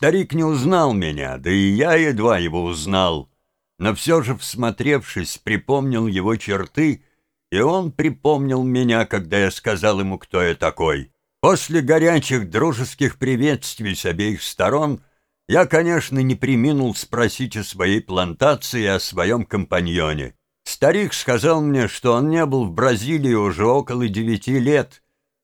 Старик не узнал меня, да и я едва его узнал, но все же, всмотревшись, припомнил его черты, и он припомнил меня, когда я сказал ему, кто я такой. После горячих дружеских приветствий с обеих сторон я, конечно, не приминул спросить о своей плантации и о своем компаньоне. Старик сказал мне, что он не был в Бразилии уже около девяти лет,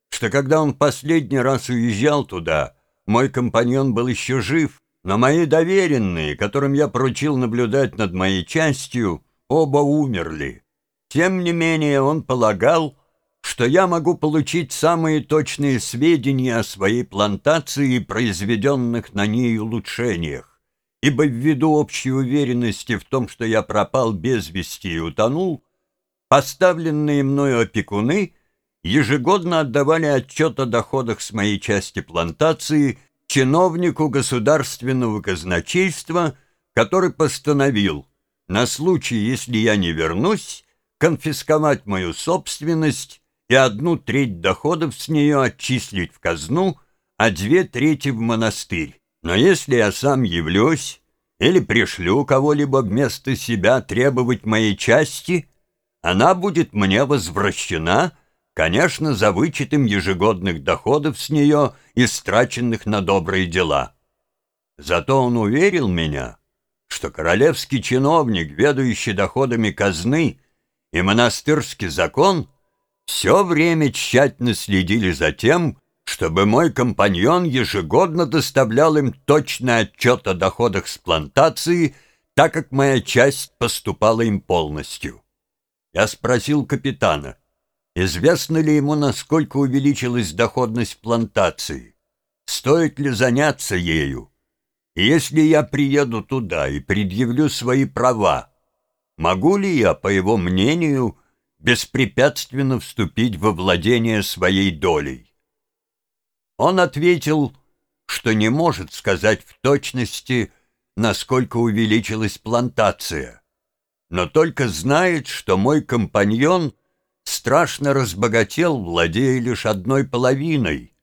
что когда он последний раз уезжал туда, мой компаньон был еще жив, но мои доверенные, которым я поручил наблюдать над моей частью, оба умерли. Тем не менее он полагал, что я могу получить самые точные сведения о своей плантации и произведенных на ней улучшениях, ибо ввиду общей уверенности в том, что я пропал без вести и утонул, поставленные мною опекуны ежегодно отдавали отчет о доходах с моей части плантации чиновнику государственного казначейства, который постановил на случай, если я не вернусь, конфисковать мою собственность и одну треть доходов с нее отчислить в казну, а две трети в монастырь. Но если я сам явлюсь или пришлю кого-либо вместо себя требовать моей части, она будет мне возвращена, конечно, за вычетом ежегодных доходов с нее, истраченных на добрые дела. Зато он уверил меня, что королевский чиновник, ведающий доходами казны, и монастырский закон — все время тщательно следили за тем, чтобы мой компаньон ежегодно доставлял им точный отчет о доходах с плантации, так как моя часть поступала им полностью. Я спросил капитана, известно ли ему, насколько увеличилась доходность плантации, стоит ли заняться ею, если я приеду туда и предъявлю свои права, могу ли я, по его мнению, беспрепятственно вступить во владение своей долей. Он ответил, что не может сказать в точности, насколько увеличилась плантация, но только знает, что мой компаньон страшно разбогател, владея лишь одной половиной,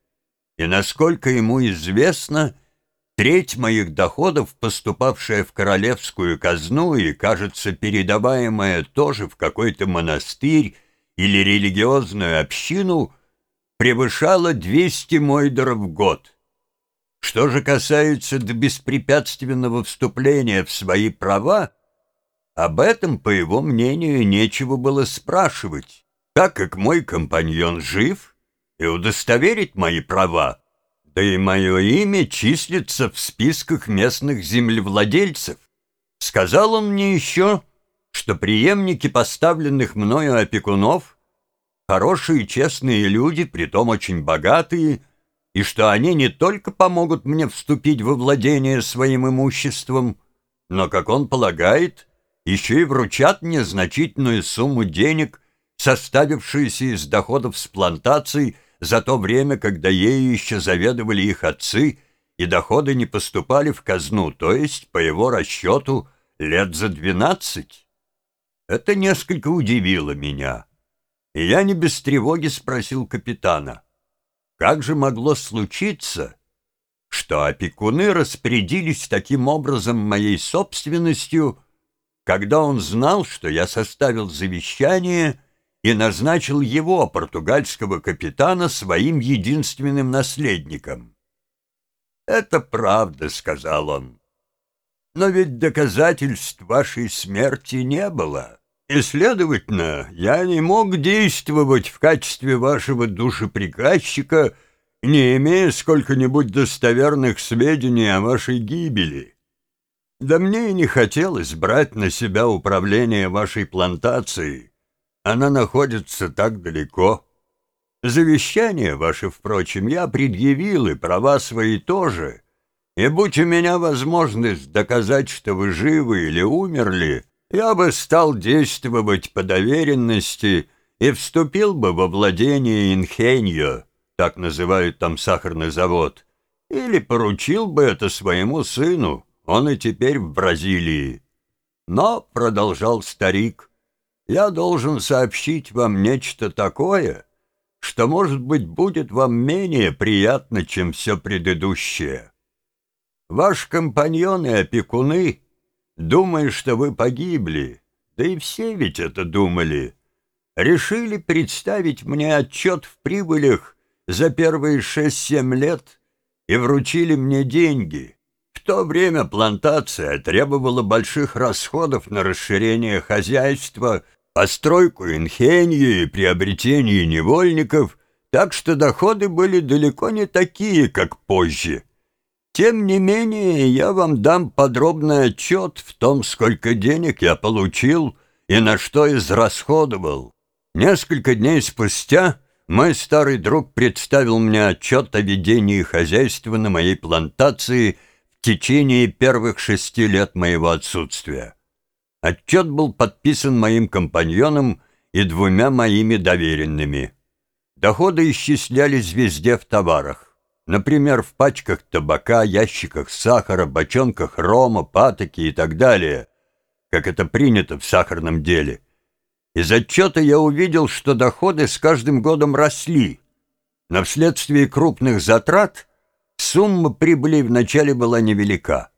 и, насколько ему известно, Треть моих доходов, поступавшая в королевскую казну и, кажется, передаваемая тоже в какой-то монастырь или религиозную общину, превышала 200 мойдеров в год. Что же касается до беспрепятственного вступления в свои права, об этом, по его мнению, нечего было спрашивать, так как мой компаньон жив и удостоверить мои права да и мое имя числится в списках местных землевладельцев. Сказал он мне еще, что преемники поставленных мною опекунов — хорошие честные люди, притом очень богатые, и что они не только помогут мне вступить во владение своим имуществом, но, как он полагает, еще и вручат мне значительную сумму денег, составившуюся из доходов с плантаций за то время, когда ею еще заведовали их отцы, и доходы не поступали в казну, то есть, по его расчету, лет за двенадцать. Это несколько удивило меня, и я не без тревоги спросил капитана, как же могло случиться, что опекуны распорядились таким образом моей собственностью, когда он знал, что я составил завещание — и назначил его, португальского капитана, своим единственным наследником. «Это правда», — сказал он. «Но ведь доказательств вашей смерти не было, и, следовательно, я не мог действовать в качестве вашего душеприказчика, не имея сколько-нибудь достоверных сведений о вашей гибели. Да мне и не хотелось брать на себя управление вашей плантацией, она находится так далеко. Завещание ваше, впрочем, я предъявил, и права свои тоже. И будь у меня возможность доказать, что вы живы или умерли, я бы стал действовать по доверенности и вступил бы во владение Инхеньо, так называют там сахарный завод, или поручил бы это своему сыну, он и теперь в Бразилии. Но, — продолжал старик, — я должен сообщить вам нечто такое, что, может быть, будет вам менее приятно, чем все предыдущее. Ваш компаньон и опекуны, думая, что вы погибли, да и все ведь это думали, решили представить мне отчет в прибылях за первые шесть-семь лет и вручили мне деньги. В то время плантация требовала больших расходов на расширение хозяйства, постройку инхенью и приобретение невольников, так что доходы были далеко не такие, как позже. Тем не менее, я вам дам подробный отчет в том, сколько денег я получил и на что израсходовал. Несколько дней спустя мой старый друг представил мне отчет о ведении хозяйства на моей плантации в течение первых шести лет моего отсутствия. Отчет был подписан моим компаньоном и двумя моими доверенными. Доходы исчислялись везде в товарах. Например, в пачках табака, ящиках сахара, бочонках рома, патоки и так далее, как это принято в сахарном деле – из отчета я увидел, что доходы с каждым годом росли, но вследствие крупных затрат сумма прибыли вначале была невелика.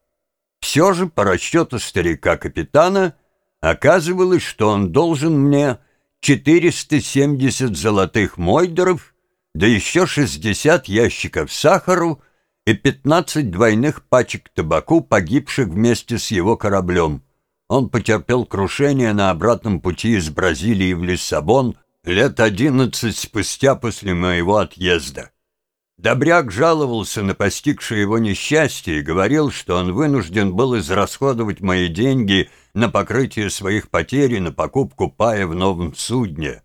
Все же, по расчету старика-капитана, оказывалось, что он должен мне 470 золотых мойдеров, да еще 60 ящиков сахару и 15 двойных пачек табаку, погибших вместе с его кораблем. Он потерпел крушение на обратном пути из Бразилии в Лиссабон лет одиннадцать спустя после моего отъезда. Добряк жаловался на постигшее его несчастье и говорил, что он вынужден был израсходовать мои деньги на покрытие своих потерь и на покупку пая в новом судне.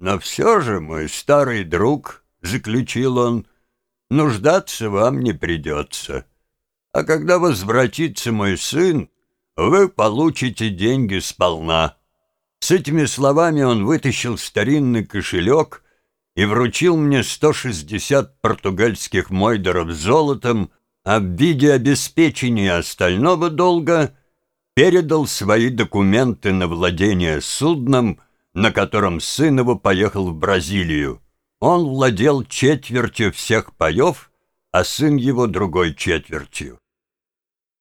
«Но все же, мой старый друг», — заключил он, — «нуждаться вам не придется. А когда возвратится мой сын, вы получите деньги сполна». С этими словами он вытащил старинный кошелек и вручил мне 160 португальских мойдеров золотом, а в виде обеспечения остального долга передал свои документы на владение судном, на котором сын его поехал в Бразилию. Он владел четвертью всех паев, а сын его другой четвертью.